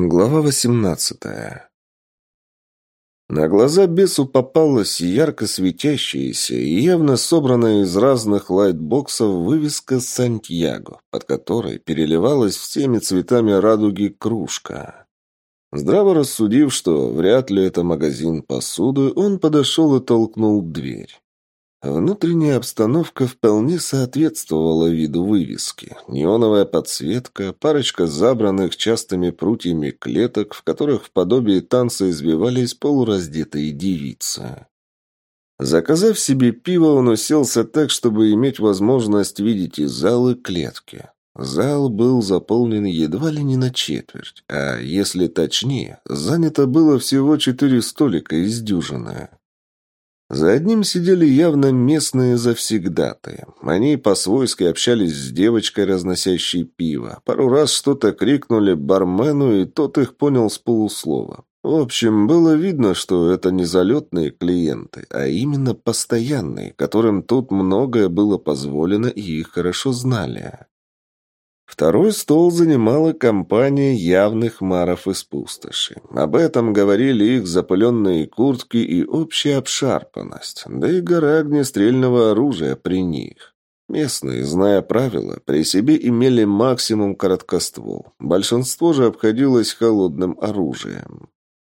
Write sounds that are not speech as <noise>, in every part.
Глава восемнадцатая. На глаза бесу попалась ярко светящаяся и явно собранная из разных лайтбоксов вывеска «Сантьяго», под которой переливалась всеми цветами радуги кружка. Здраво рассудив, что вряд ли это магазин посуды, он подошел и толкнул дверь. Внутренняя обстановка вполне соответствовала виду вывески. Неоновая подсветка, парочка забранных частыми прутьями клеток, в которых в подобии танца избивались полураздетые девицы. Заказав себе пиво, он уселся так, чтобы иметь возможность видеть и зал, и клетки. Зал был заполнен едва ли не на четверть, а, если точнее, занято было всего четыре столика из дюжины. За одним сидели явно местные завсегдатые. Они по-свойски общались с девочкой, разносящей пиво. Пару раз что-то крикнули бармену, и тот их понял с полуслова. В общем, было видно, что это не залетные клиенты, а именно постоянные, которым тут многое было позволено и их хорошо знали. Второй стол занимала компания явных маров из пустоши. Об этом говорили их запыленные куртки и общая обшарпанность, да и гора огнестрельного оружия при них. Местные, зная правила, при себе имели максимум короткоствол. Большинство же обходилось холодным оружием.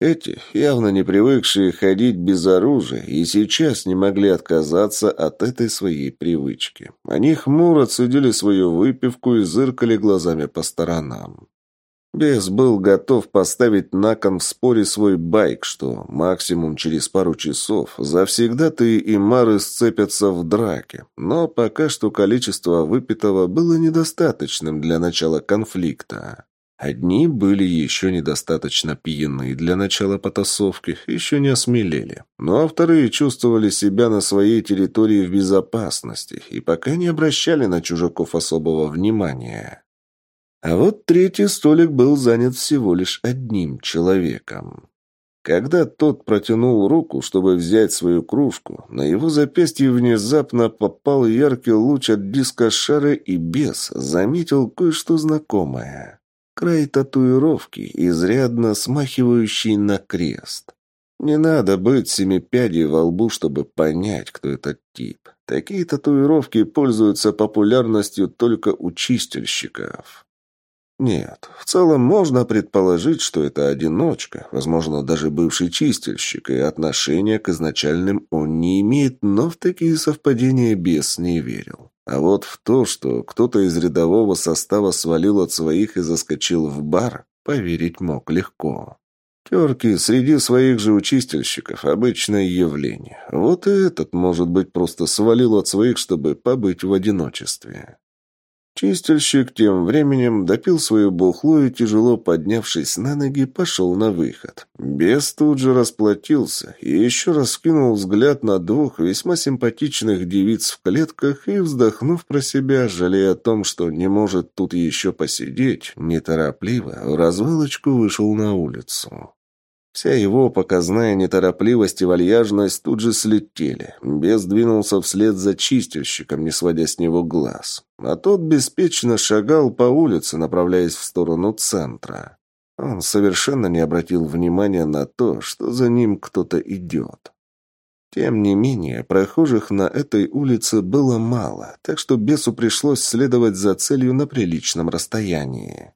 Эти, явно не привыкшие ходить без оружия, и сейчас не могли отказаться от этой своей привычки. Они хмуро цедили свою выпивку и зыркали глазами по сторонам. Бес был готов поставить на кон в споре свой байк, что максимум через пару часов завсегда-то и мары сцепятся в драке, но пока что количество выпитого было недостаточным для начала конфликта. Одни были еще недостаточно пьяны для начала потасовки, еще не осмелели. Ну а вторые чувствовали себя на своей территории в безопасности и пока не обращали на чужаков особого внимания. А вот третий столик был занят всего лишь одним человеком. Когда тот протянул руку, чтобы взять свою кружку, на его запястье внезапно попал яркий луч от диска шара и бес заметил кое-что знакомое край татуировки, изрядно смахивающий на крест. Не надо быть семипядей во лбу, чтобы понять, кто этот тип. Такие татуировки пользуются популярностью только у чистильщиков. Нет, в целом можно предположить, что это одиночка, возможно, даже бывший чистильщик, и отношения к изначальным он не имеет, но в такие совпадения бес не верил. А вот в то, что кто-то из рядового состава свалил от своих и заскочил в бар, поверить мог легко. Терки среди своих же учистильщиков – обычное явление. Вот и этот, может быть, просто свалил от своих, чтобы побыть в одиночестве. Чистильщик тем временем допил свою бухло и, тяжело поднявшись на ноги, пошел на выход. Бес тут же расплатился и еще раз скинул взгляд на двух весьма симпатичных девиц в клетках и, вздохнув про себя, жалея о том, что не может тут еще посидеть, неторопливо в развалочку вышел на улицу. Вся его показная неторопливость и вальяжность тут же слетели. Бес двинулся вслед за чистильщиком, не сводя с него глаз. А тот беспечно шагал по улице, направляясь в сторону центра. Он совершенно не обратил внимания на то, что за ним кто-то идет. Тем не менее, прохожих на этой улице было мало, так что бесу пришлось следовать за целью на приличном расстоянии.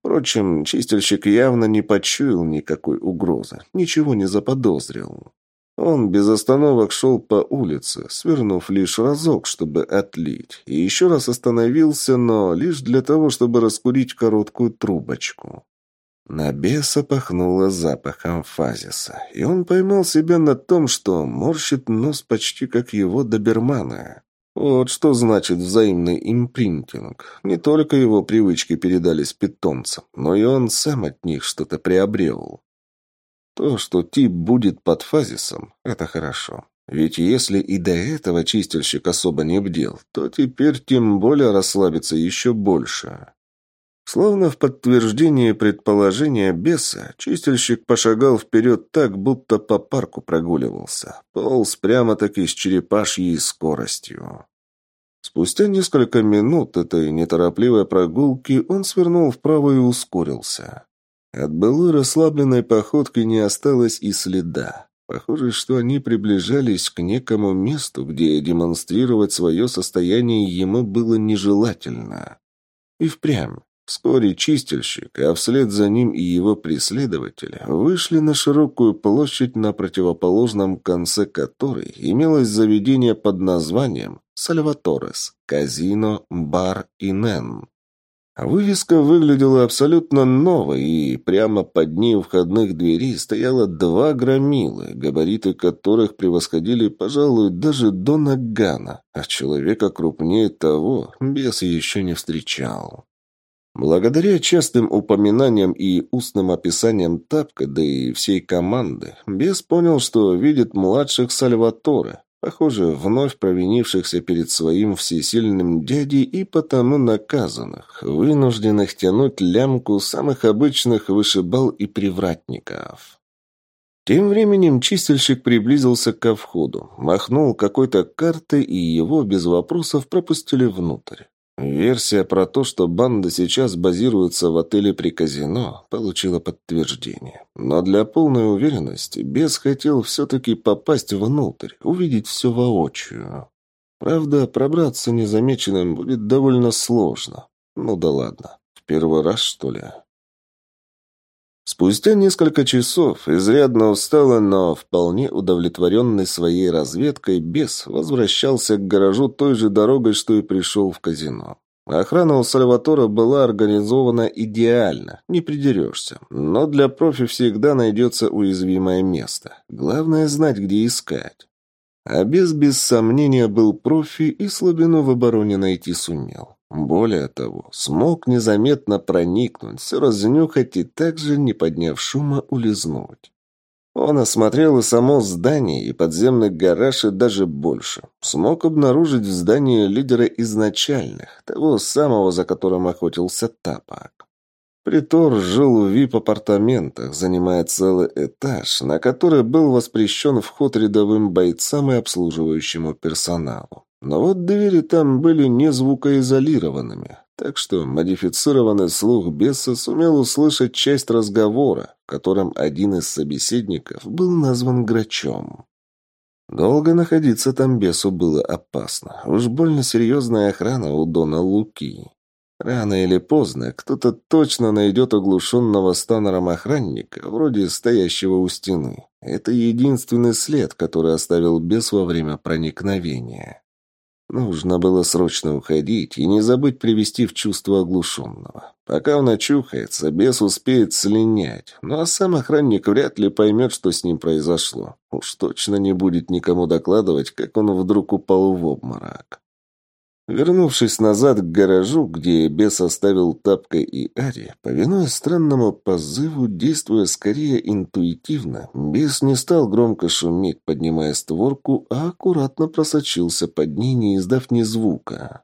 Впрочем, чистильщик явно не почуял никакой угрозы, ничего не заподозрил. Он без остановок шел по улице, свернув лишь разок, чтобы отлить, и еще раз остановился, но лишь для того, чтобы раскурить короткую трубочку. На беса пахнуло запахом фазиса, и он поймал себя на том, что морщит нос почти как его добермана. Вот что значит взаимный импринтинг. Не только его привычки передались питомцам, но и он сам от них что-то приобрел. То, что тип будет под фазисом, это хорошо. Ведь если и до этого чистильщик особо не бдел, то теперь тем более расслабится еще больше. Словно в подтверждение предположения беса, чистильщик пошагал вперед так, будто по парку прогуливался. Полз прямо-таки с черепашьей скоростью. Спустя несколько минут этой неторопливой прогулки он свернул вправо и ускорился. От былой расслабленной походки не осталось и следа. Похоже, что они приближались к некому месту, где демонстрировать свое состояние ему было нежелательно. И впрямь. Вскоре чистильщик, а вслед за ним и его преследователи, вышли на широкую площадь, на противоположном конце которой имелось заведение под названием «Сальваторес», «Казино», «Бар» и «Нен». Вывеска выглядела абсолютно новой, и прямо под ней у входных дверей стояло два громилы, габариты которых превосходили, пожалуй, даже до Нагана, а человека крупнее того бес еще не встречал. Благодаря частым упоминаниям и устным описаниям Тапка, да и всей команды, бес понял, что видит младших Сальваторе, Похоже, вновь провинившихся перед своим всесильным дядей и потому наказанных, вынужденных тянуть лямку самых обычных вышибал и привратников. Тем временем чистильщик приблизился ко входу, махнул какой-то картой, и его без вопросов пропустили внутрь. Версия про то, что банда сейчас базируется в отеле при казино, получила подтверждение. Но для полной уверенности Бес хотел все-таки попасть внутрь, увидеть все воочию. Правда, пробраться незамеченным будет довольно сложно. Ну да ладно, в первый раз, что ли? Спустя несколько часов, изрядно усталый, но вполне удовлетворенный своей разведкой, бес возвращался к гаражу той же дорогой, что и пришел в казино. Охрана у Сальватора была организована идеально, не придерешься. Но для профи всегда найдется уязвимое место. Главное знать, где искать. А без без сомнения был профи и слабину в обороне найти сумел. Более того, смог незаметно проникнуть, все разнюхать и также, не подняв шума, улизнуть. Он осмотрел и само здание, и подземный гараж, и даже больше. Смог обнаружить в здании лидера изначальных, того самого, за которым охотился Тапок. Притор жил в вип-апартаментах, занимая целый этаж, на который был воспрещен вход рядовым бойцам и обслуживающему персоналу. Но вот двери там были не звукоизолированными, так что модифицированный слух беса сумел услышать часть разговора, в котором один из собеседников был назван Грачом. Долго находиться там бесу было опасно. Уж больно серьезная охрана у Дона Луки. Рано или поздно кто-то точно найдет оглушенного станером охранника, вроде стоящего у стены. Это единственный след, который оставил бес во время проникновения. Нужно было срочно уходить и не забыть привести в чувство оглушенного. Пока он очухается, бес успеет слинять, ну а сам охранник вряд ли поймет, что с ним произошло. Уж точно не будет никому докладывать, как он вдруг упал в обморок. Вернувшись назад к гаражу, где бес оставил Тапкой и Ари, повинуясь странному позыву, действуя скорее интуитивно, бес не стал громко шуметь, поднимая створку, а аккуратно просочился под ней, не издав ни звука.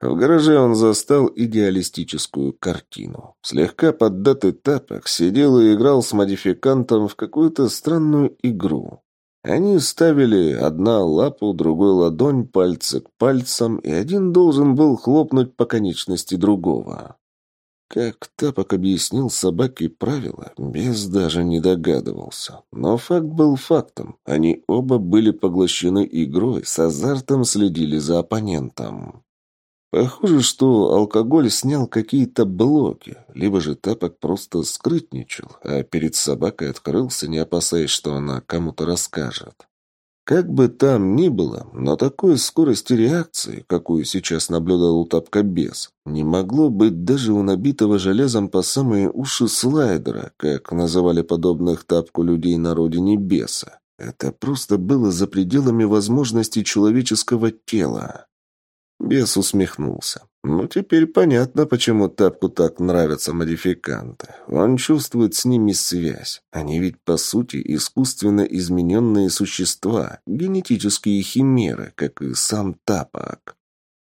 В гараже он застал идеалистическую картину. Слегка поддатый тапок сидел и играл с модификантом в какую-то странную игру. Они ставили одна лапу, другой ладонь, пальцы к пальцам, и один должен был хлопнуть по конечности другого. Как Тапок объяснил собаке правила, без даже не догадывался. Но факт был фактом. Они оба были поглощены игрой, с азартом следили за оппонентом. Похоже, что алкоголь снял какие-то блоки, либо же Тапок просто скрытничал, а перед собакой открылся, не опасаясь, что она кому-то расскажет. Как бы там ни было, но такой скорости реакции, какую сейчас наблюдал у Тапка бес, не могло быть даже у набитого железом по самые уши слайдера, как называли подобных Тапку людей на родине беса. Это просто было за пределами возможностей человеческого тела. Бес усмехнулся. «Ну, теперь понятно, почему Тапку так нравятся модификанты. Он чувствует с ними связь. Они ведь, по сути, искусственно измененные существа, генетические химеры, как и сам Тапок.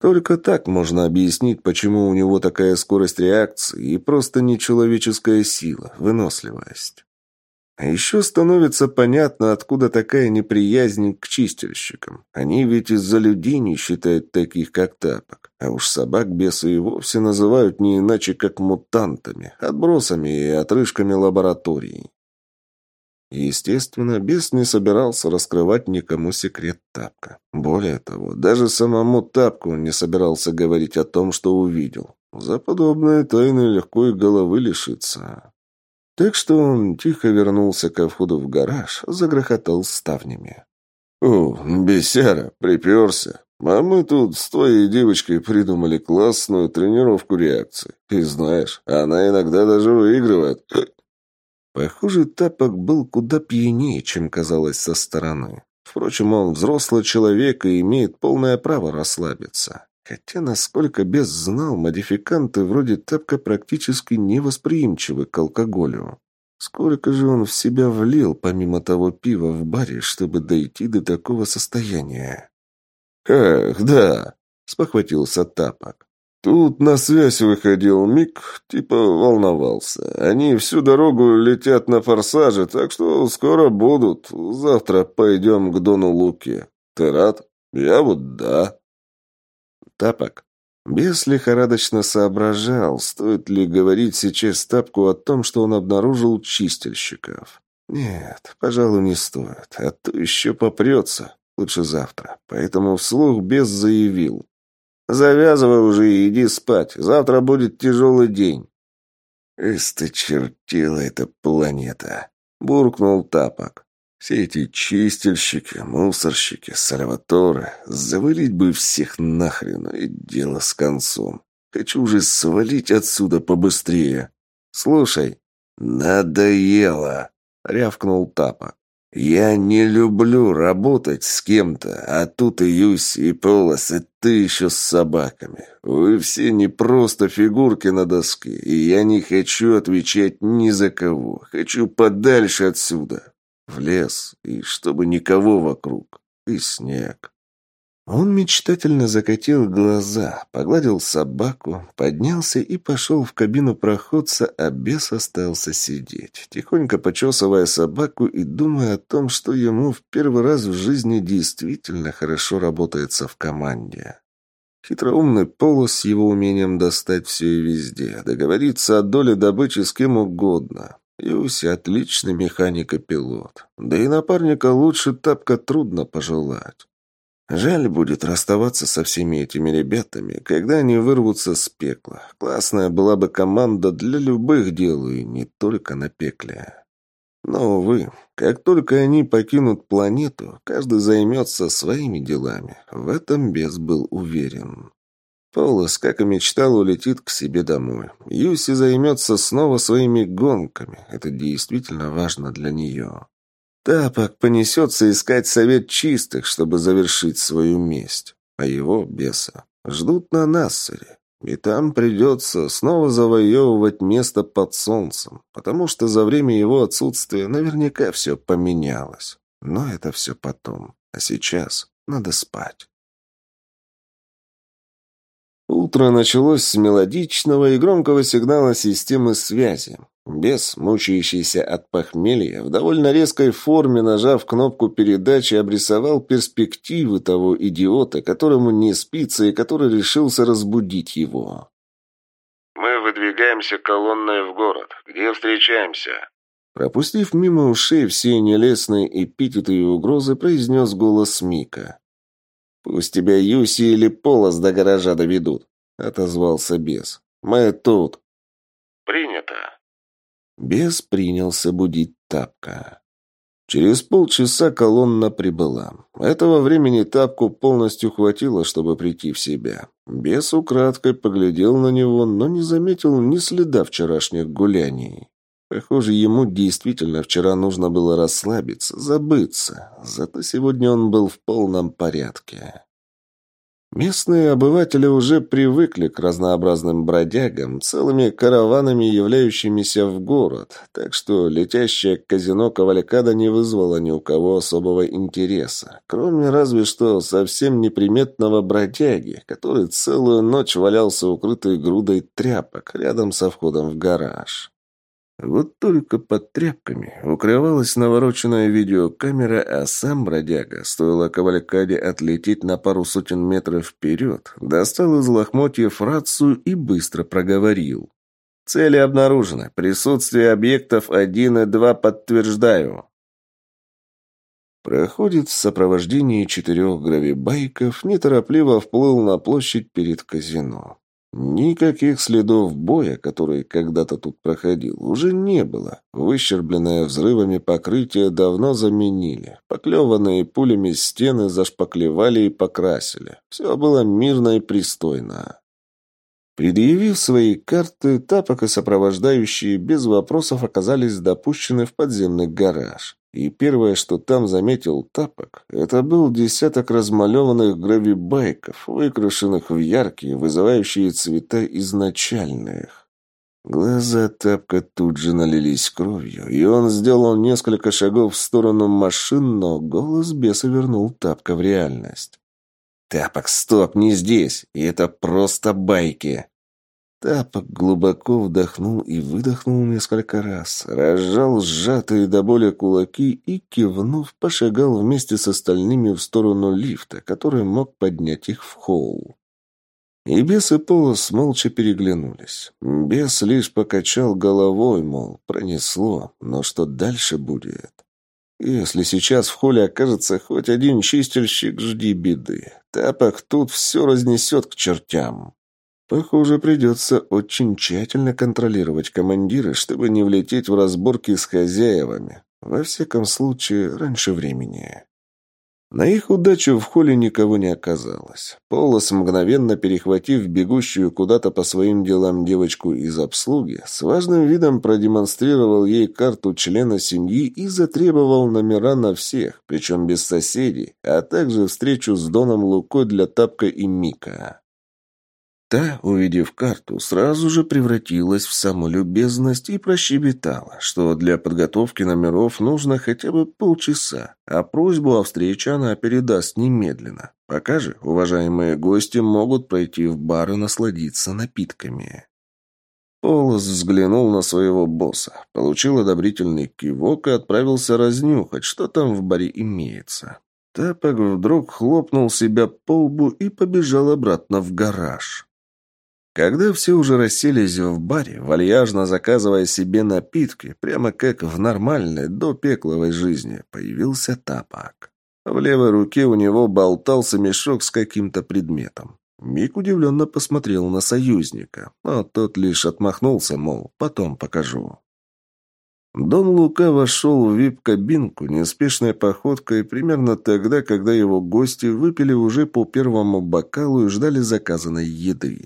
Только так можно объяснить, почему у него такая скорость реакции и просто нечеловеческая сила, выносливость». А еще становится понятно, откуда такая неприязнь к чистильщикам. Они ведь из-за людей не считают таких, как тапок. А уж собак бесы и вовсе называют не иначе, как мутантами, отбросами и отрыжками лабораторий. Естественно, бес не собирался раскрывать никому секрет Тапка. Более того, даже самому Тапку не собирался говорить о том, что увидел. За подобные тайны легко и головы лишиться. Так что он тихо вернулся ко входу в гараж, загрохотал ставнями. «О, бесяра, приперся. А мы тут с твоей девочкой придумали классную тренировку реакции. И знаешь, она иногда даже выигрывает. <clears throat> Похоже, Тапок был куда пьянее, чем казалось со стороны. Впрочем, он взрослый человек и имеет полное право расслабиться. Хотя, насколько без знал, модификанты вроде Тапка практически невосприимчивы к алкоголю. Сколько же он в себя влил, помимо того пива в баре, чтобы дойти до такого состояния? «Эх, да», — спохватился Тапок. Тут на связь выходил Мик, типа волновался. Они всю дорогу летят на форсаже, так что скоро будут. Завтра пойдем к Дону Луке. Ты рад? Я вот да. Тапок. Бес лихорадочно соображал, стоит ли говорить сейчас Тапку о том, что он обнаружил чистильщиков. Нет, пожалуй, не стоит, а то еще попрется. Лучше завтра. Поэтому вслух бес заявил. Завязывай уже и иди спать. Завтра будет тяжелый день. «Источертила эта планета», — буркнул Тапок. «Все эти чистильщики, мусорщики, сальваторы, завалить бы всех нахрен, и дело с концом. Хочу уже свалить отсюда побыстрее. Слушай, надоело», — рявкнул Тапок. «Я не люблю работать с кем-то, а тут и Юсь, и Полос, и ты еще с собаками. Вы все не просто фигурки на доске, и я не хочу отвечать ни за кого. Хочу подальше отсюда, в лес, и чтобы никого вокруг, и снег». Он мечтательно закатил глаза, погладил собаку, поднялся и пошел в кабину проходца, а бес остался сидеть, тихонько почесывая собаку и думая о том, что ему в первый раз в жизни действительно хорошо работается в команде. Хитроумный полос с его умением достать все и везде, договориться о доле добычи с кем угодно. Юси отличный механик и пилот. Да и напарника лучше тапка трудно пожелать. Жаль будет расставаться со всеми этими ребятами, когда они вырвутся с пекла. Классная была бы команда для любых дел и не только на пекле. Но, увы, как только они покинут планету, каждый займется своими делами. В этом Бес был уверен. Полос, как и мечтал, улетит к себе домой. Юси займется снова своими гонками. Это действительно важно для нее. Тапок понесется искать совет чистых, чтобы завершить свою месть. А его, беса, ждут на Нассере. И там придется снова завоевывать место под солнцем, потому что за время его отсутствия наверняка все поменялось. Но это все потом. А сейчас надо спать. Утро началось с мелодичного и громкого сигнала системы связи. Бес, мучающийся от похмелья, в довольно резкой форме, нажав кнопку передачи, обрисовал перспективы того идиота, которому не спится и который решился разбудить его. «Мы выдвигаемся колонной в город. Где встречаемся?» Пропустив мимо ушей все нелестные эпитеты и угрозы, произнес голос Мика. «Пусть тебя Юси или Полос до гаража доведут», — отозвался бес. «Мы тут». «Принято». Бес принялся будить тапка. Через полчаса колонна прибыла. Этого времени тапку полностью хватило, чтобы прийти в себя. Бес украдкой поглядел на него, но не заметил ни следа вчерашних гуляний. Похоже, ему действительно вчера нужно было расслабиться, забыться. Зато сегодня он был в полном порядке. Местные обыватели уже привыкли к разнообразным бродягам, целыми караванами, являющимися в город, так что летящее казино Кавалькада не вызвало ни у кого особого интереса, кроме разве что совсем неприметного бродяги, который целую ночь валялся укрытой грудой тряпок рядом со входом в гараж. Вот только под тряпками укрывалась навороченная видеокамера, а сам бродяга, стоило кавалькаде отлететь на пару сотен метров вперед, достал из лохмотьев рацию и быстро проговорил. «Цели обнаружены. Присутствие объектов 1 и 2 подтверждаю». Проходит в сопровождении четырех гравибайков, неторопливо вплыл на площадь перед казино. Никаких следов боя, который когда-то тут проходил, уже не было. Выщербленное взрывами покрытие давно заменили. Поклеванные пулями стены зашпаклевали и покрасили. Все было мирно и пристойно. Предъявив свои карты, тапок и сопровождающие без вопросов оказались допущены в подземный гараж. И первое, что там заметил Тапок, это был десяток размалеванных гравибайков, выкрашенных в яркие, вызывающие цвета изначальных. Глаза Тапка тут же налились кровью, и он сделал несколько шагов в сторону машин, но голос беса вернул Тапка в реальность. «Тапок, стоп, не здесь! И это просто байки!» Тапок глубоко вдохнул и выдохнул несколько раз, разжал сжатые до боли кулаки и, кивнув, пошагал вместе с остальными в сторону лифта, который мог поднять их в холл. И бес и Полос молча переглянулись. Бес лишь покачал головой, мол, пронесло, но что дальше будет? Если сейчас в холле окажется хоть один чистильщик, жди беды. Тапок тут все разнесет к чертям. Похоже, придется очень тщательно контролировать командира, чтобы не влететь в разборки с хозяевами. Во всяком случае, раньше времени. На их удачу в холле никого не оказалось. Полос, мгновенно перехватив бегущую куда-то по своим делам девочку из обслуги, с важным видом продемонстрировал ей карту члена семьи и затребовал номера на всех, причем без соседей, а также встречу с Доном Лукой для Тапка и Мика. Та, увидев карту, сразу же превратилась в саму любезность и прощебетала, что для подготовки номеров нужно хотя бы полчаса, а просьбу о встрече она передаст немедленно. Пока же уважаемые гости могут пройти в бар и насладиться напитками. Полос взглянул на своего босса, получил одобрительный кивок и отправился разнюхать, что там в баре имеется. Тапок вдруг хлопнул себя по лбу и побежал обратно в гараж. Когда все уже расселись в баре, вальяжно заказывая себе напитки, прямо как в нормальной, до пекловой жизни, появился тапок. В левой руке у него болтался мешок с каким-то предметом. Мик удивленно посмотрел на союзника, но тот лишь отмахнулся, мол, потом покажу. Дон Лука вошел в вип-кабинку неспешной походкой примерно тогда, когда его гости выпили уже по первому бокалу и ждали заказанной еды.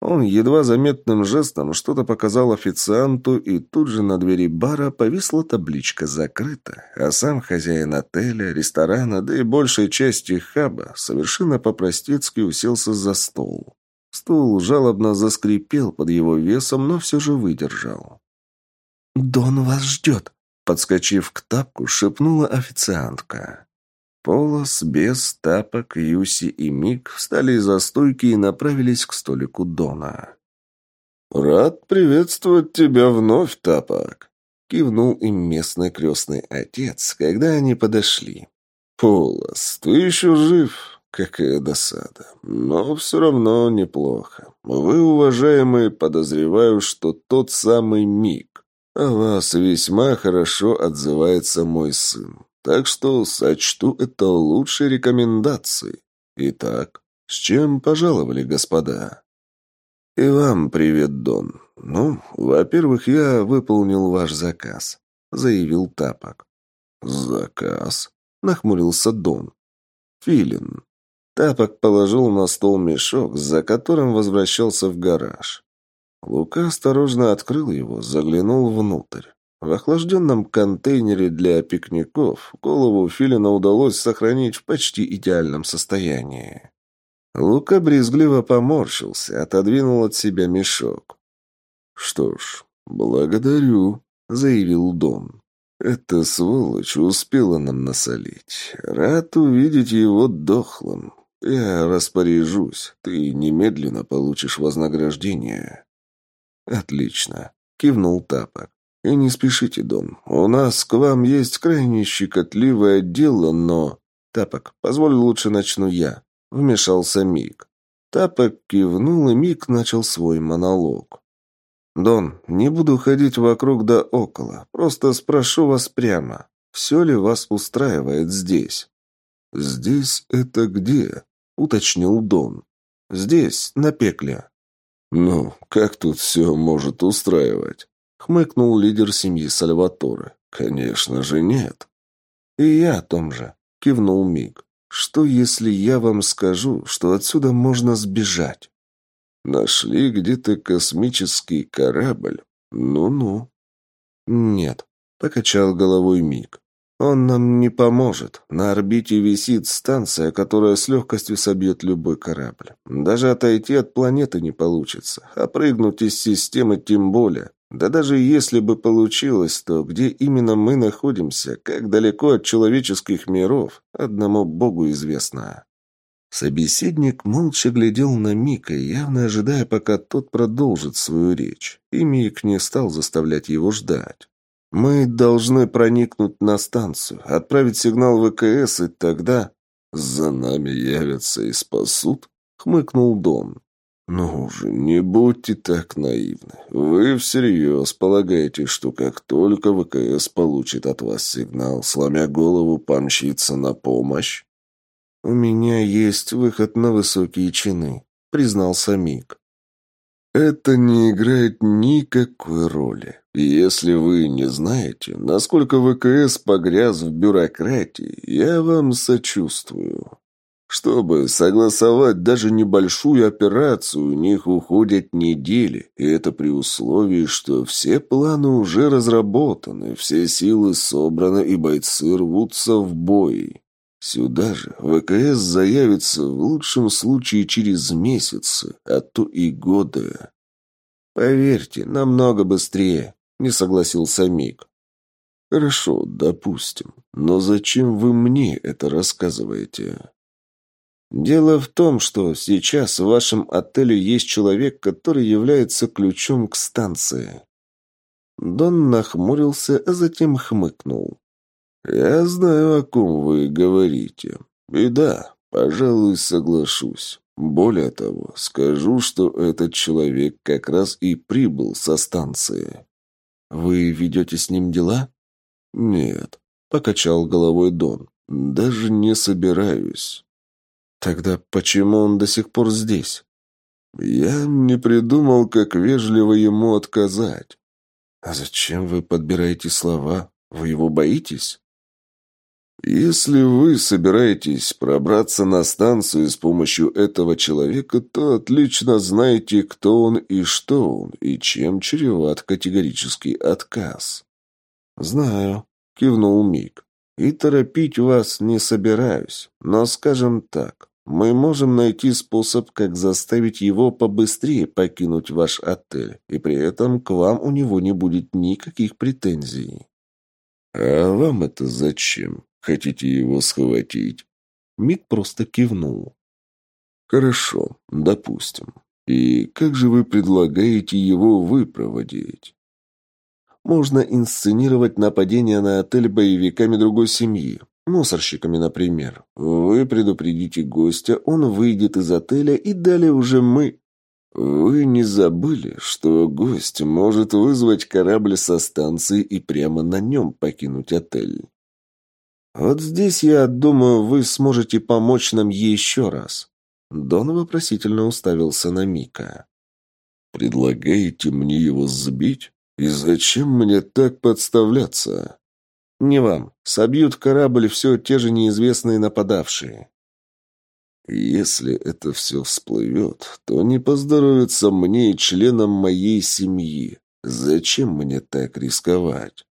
Он едва заметным жестом что-то показал официанту, и тут же на двери бара повисла табличка «Закрыто», а сам хозяин отеля, ресторана, да и большей части хаба совершенно по-простецки уселся за стол. Стул жалобно заскрипел под его весом, но все же выдержал. «Дон вас ждет», — подскочив к тапку, шепнула официантка. Полос, Бес, Тапок, Юси и Мик встали из-за стойки и направились к столику Дона. «Рад приветствовать тебя вновь, Тапок!» — кивнул им местный крестный отец, когда они подошли. «Полос, ты еще жив?» Какая досада. Но все равно неплохо. Вы, уважаемые, подозреваю, что тот самый Мик. О вас весьма хорошо отзывается мой сын. Так что сочту это лучшей рекомендацией. Итак, с чем пожаловали, господа? И вам привет, Дон. Ну, во-первых, я выполнил ваш заказ, заявил Тапок. Заказ? Нахмурился Дон. Филин. Тапок положил на стол мешок, за которым возвращался в гараж. Лука осторожно открыл его, заглянул внутрь. В охлажденном контейнере для пикников голову Филина удалось сохранить в почти идеальном состоянии. Лука брезгливо поморщился, отодвинул от себя мешок. «Что ж, благодарю», — заявил Дон. «Эта сволочь успела нам насолить. Рад увидеть его дохлым. Я распоряжусь. Ты немедленно получишь вознаграждение». «Отлично», — кивнул Тапок. И не спешите, Дон. У нас к вам есть крайне щекотливое дело, но... Тапок, позволь лучше начну я. Вмешался Мик. Тапок кивнул, и Мик начал свой монолог. «Дон, не буду ходить вокруг да около. Просто спрошу вас прямо. Все ли вас устраивает здесь?» «Здесь это где?» — уточнил Дон. «Здесь, на пекле». «Ну, как тут все может устраивать?» — хмыкнул лидер семьи Сальваторе. «Конечно же нет». «И я о том же», — кивнул Миг. «Что, если я вам скажу, что отсюда можно сбежать?» Нашли где-то космический корабль? Ну-ну. Нет, покачал головой Мик. Он нам не поможет. На орбите висит станция, которая с легкостью собьет любой корабль. Даже отойти от планеты не получится, а прыгнуть из системы тем более. Да даже если бы получилось, то где именно мы находимся, как далеко от человеческих миров, одному Богу известно. Собеседник молча глядел на Мика, явно ожидая, пока тот продолжит свою речь, и Мик не стал заставлять его ждать. «Мы должны проникнуть на станцию, отправить сигнал ВКС, и тогда...» «За нами явятся и спасут?» — хмыкнул Дон. «Ну же, не будьте так наивны. Вы всерьез полагаете, что как только ВКС получит от вас сигнал, сломя голову, помчится на помощь?» «У меня есть выход на высокие чины», — признался Мик. «Это не играет никакой роли. Если вы не знаете, насколько ВКС погряз в бюрократии, я вам сочувствую. Чтобы согласовать даже небольшую операцию, у них уходят недели, и это при условии, что все планы уже разработаны, все силы собраны и бойцы рвутся в бой. Сюда же ВКС заявится в лучшем случае через месяцы, а то и годы. Поверьте, намного быстрее, не согласился Мик. Хорошо, допустим. Но зачем вы мне это рассказываете? Дело в том, что сейчас в вашем отеле есть человек, который является ключом к станции. Дон нахмурился, а затем хмыкнул. «Я знаю, о ком вы говорите. И да, пожалуй, соглашусь. Более того, скажу, что этот человек как раз и прибыл со станции». «Вы ведете с ним дела?» «Нет», — покачал головой Дон. «Даже не собираюсь». «Тогда почему он до сих пор здесь?» «Я не придумал, как вежливо ему отказать». «А зачем вы подбираете слова? Вы его боитесь?» Если вы собираетесь пробраться на станцию с помощью этого человека, то отлично знаете, кто он и что он, и чем чреват категорический отказ. «Знаю», — кивнул Мик. «И торопить вас не собираюсь, но, скажем так, мы можем найти способ, как заставить его побыстрее покинуть ваш отель, и при этом к вам у него не будет никаких претензий». «А вам это зачем?» Хотите его схватить?» Мик просто кивнул. «Хорошо, допустим. И как же вы предлагаете его выпроводить?» Можно инсценировать нападение на отель боевиками другой семьи. Мусорщиками, например. Вы предупредите гостя, он выйдет из отеля, и далее уже мы... Вы не забыли, что гость может вызвать корабль со станции и прямо на нем покинуть отель? «Вот здесь, я думаю, вы сможете помочь нам еще раз». Дон вопросительно уставился на Мика. «Предлагаете мне его сбить? И зачем мне так подставляться?» «Не вам. Собьют корабль все те же неизвестные нападавшие». «Если это все всплывет, то не поздоровится мне и членам моей семьи. Зачем мне так рисковать?»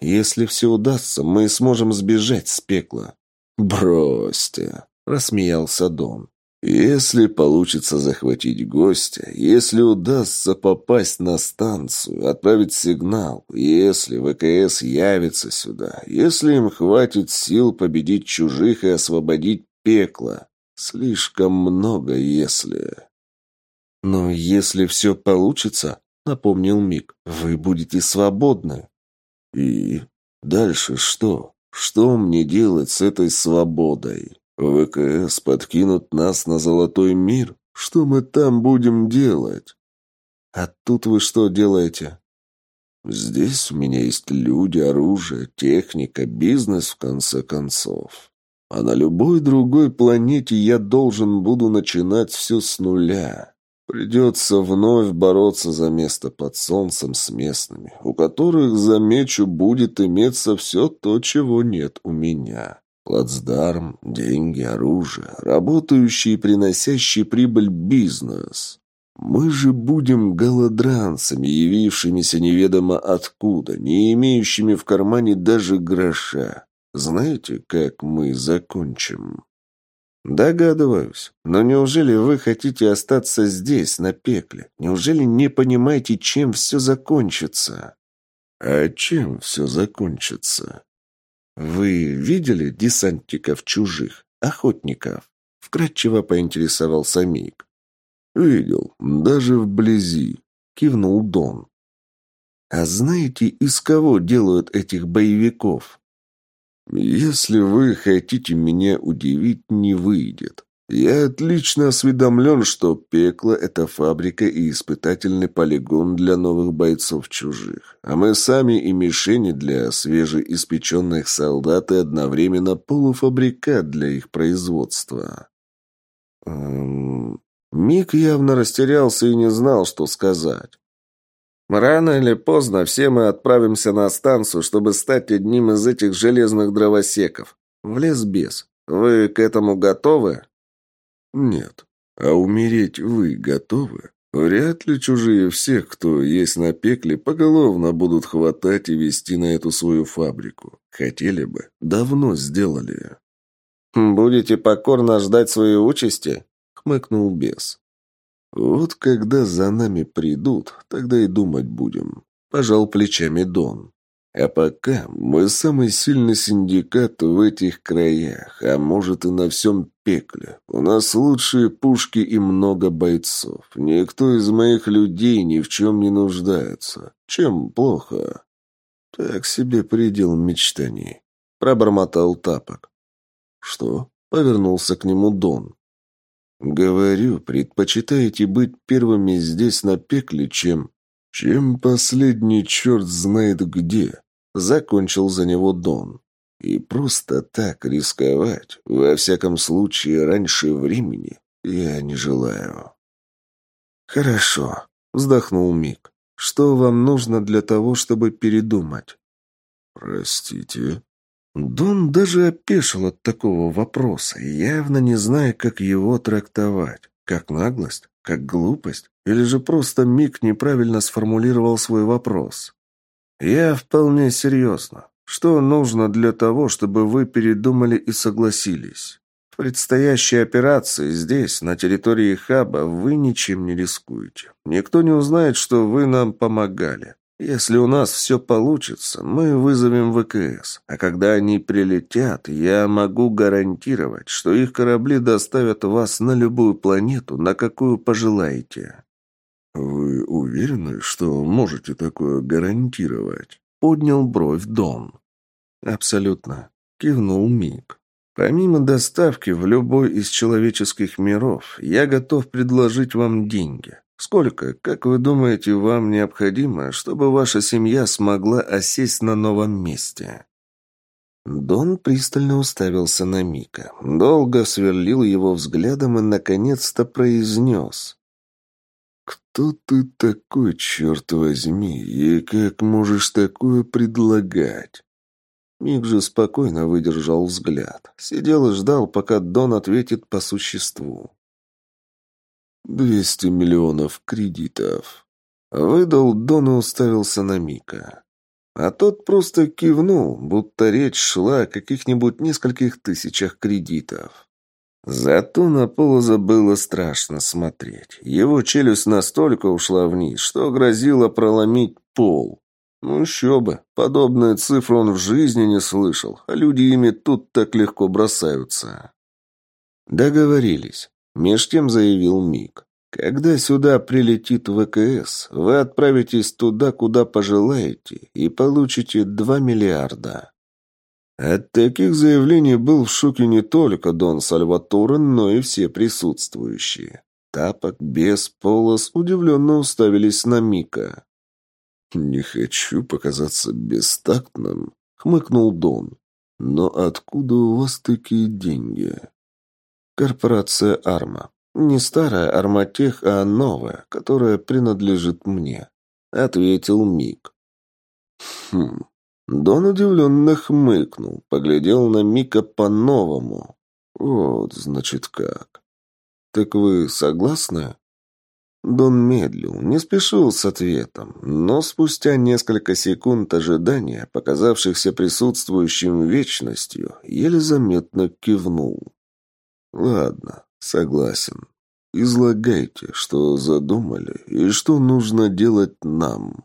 Если все удастся, мы сможем сбежать с пекла». «Бросьте», — рассмеялся Дон. «Если получится захватить гостя, если удастся попасть на станцию, отправить сигнал, если ВКС явится сюда, если им хватит сил победить чужих и освободить пекло, слишком много «если». «Но если все получится», — напомнил Мик. «Вы будете свободны». «И дальше что? Что мне делать с этой свободой? ВКС подкинут нас на золотой мир? Что мы там будем делать?» «А тут вы что делаете?» «Здесь у меня есть люди, оружие, техника, бизнес, в конце концов. А на любой другой планете я должен буду начинать все с нуля. Придется вновь бороться за место под солнцем с местными, у которых, замечу, будет иметься все то, чего нет у меня. Плацдарм, деньги, оружие, работающий и приносящий прибыль бизнес. Мы же будем голодранцами, явившимися неведомо откуда, не имеющими в кармане даже гроша. Знаете, как мы закончим?» «Догадываюсь. Но неужели вы хотите остаться здесь, на пекле? Неужели не понимаете, чем все закончится?» «А чем все закончится?» «Вы видели десантников чужих, охотников?» Вкратчиво поинтересовался Мик. «Видел, даже вблизи», — кивнул Дон. «А знаете, из кого делают этих боевиков?» «Если вы хотите меня удивить, не выйдет. Я отлично осведомлен, что пекло – это фабрика и испытательный полигон для новых бойцов чужих, а мы сами и мишени для свежеиспеченных солдат и одновременно полуфабрикат для их производства». Эм... Мик явно растерялся и не знал, что сказать. Рано или поздно все мы отправимся на станцию, чтобы стать одним из этих железных дровосеков. В лес без. Вы к этому готовы? Нет. А умереть вы готовы? Вряд ли чужие всех, кто есть на пекле, поголовно будут хватать и вести на эту свою фабрику. Хотели бы, давно сделали. «Будете покорно ждать своей участи?» — хмыкнул бес. «Вот когда за нами придут, тогда и думать будем», – пожал плечами Дон. «А пока мы самый сильный синдикат в этих краях, а может и на всем пекле. У нас лучшие пушки и много бойцов. Никто из моих людей ни в чем не нуждается. Чем плохо?» «Так себе предел мечтаний», – пробормотал Тапок. «Что?» – повернулся к нему Дон. Говорю, предпочитаете быть первыми здесь на пекле, чем... Чем последний черт знает где. Закончил за него Дон. И просто так рисковать, во всяком случае, раньше времени, я не желаю. Хорошо, вздохнул Мик. Что вам нужно для того, чтобы передумать? Простите, Дон даже опешил от такого вопроса, явно не зная, как его трактовать. Как наглость? Как глупость? Или же просто Мик неправильно сформулировал свой вопрос? «Я вполне серьезно. Что нужно для того, чтобы вы передумали и согласились? В предстоящей операции здесь, на территории хаба, вы ничем не рискуете. Никто не узнает, что вы нам помогали. Если у нас все получится, мы вызовем ВКС, а когда они прилетят, я могу гарантировать, что их корабли доставят вас на любую планету, на какую пожелаете». «Вы уверены, что можете такое гарантировать?» — поднял бровь Дон. «Абсолютно», — кивнул Мик. «Помимо доставки в любой из человеческих миров, я готов предложить вам деньги. Сколько, как вы думаете, вам необходимо, чтобы ваша семья смогла осесть на новом месте?» Дон пристально уставился на Мика, долго сверлил его взглядом и, наконец-то, произнес. «Кто ты такой, черт возьми, и как можешь такое предлагать?» Мик же спокойно выдержал взгляд, сидел и ждал, пока Дон ответит по существу. «Двести миллионов кредитов». Выдал Дон и уставился на Мика. А тот просто кивнул, будто речь шла о каких-нибудь нескольких тысячах кредитов. Зато на Полоза было страшно смотреть. Его челюсть настолько ушла вниз, что грозило проломить пол. Ну еще бы, подобные цифры он в жизни не слышал, а люди ими тут так легко бросаются. Договорились. Меж тем заявил Мик. Когда сюда прилетит ВКС, вы отправитесь туда, куда пожелаете, и получите 2 миллиарда. От таких заявлений был в шоке не только Дон Сальваторе, но и все присутствующие. Тапок, без полос удивленно уставились на Мика. «Не хочу показаться бестактным», — хмыкнул Дон. «Но откуда у вас такие деньги?» «Корпорация Арма. Не старая Арматех, а новая, которая принадлежит мне», — ответил Мик. «Хм». Дон удивленно хмыкнул, поглядел на Мика по-новому. «Вот, значит, как. Так вы согласны?» Дон медлил, не спешил с ответом, но спустя несколько секунд ожидания, показавшихся присутствующим вечностью, еле заметно кивнул. «Ладно, согласен. Излагайте, что задумали и что нужно делать нам».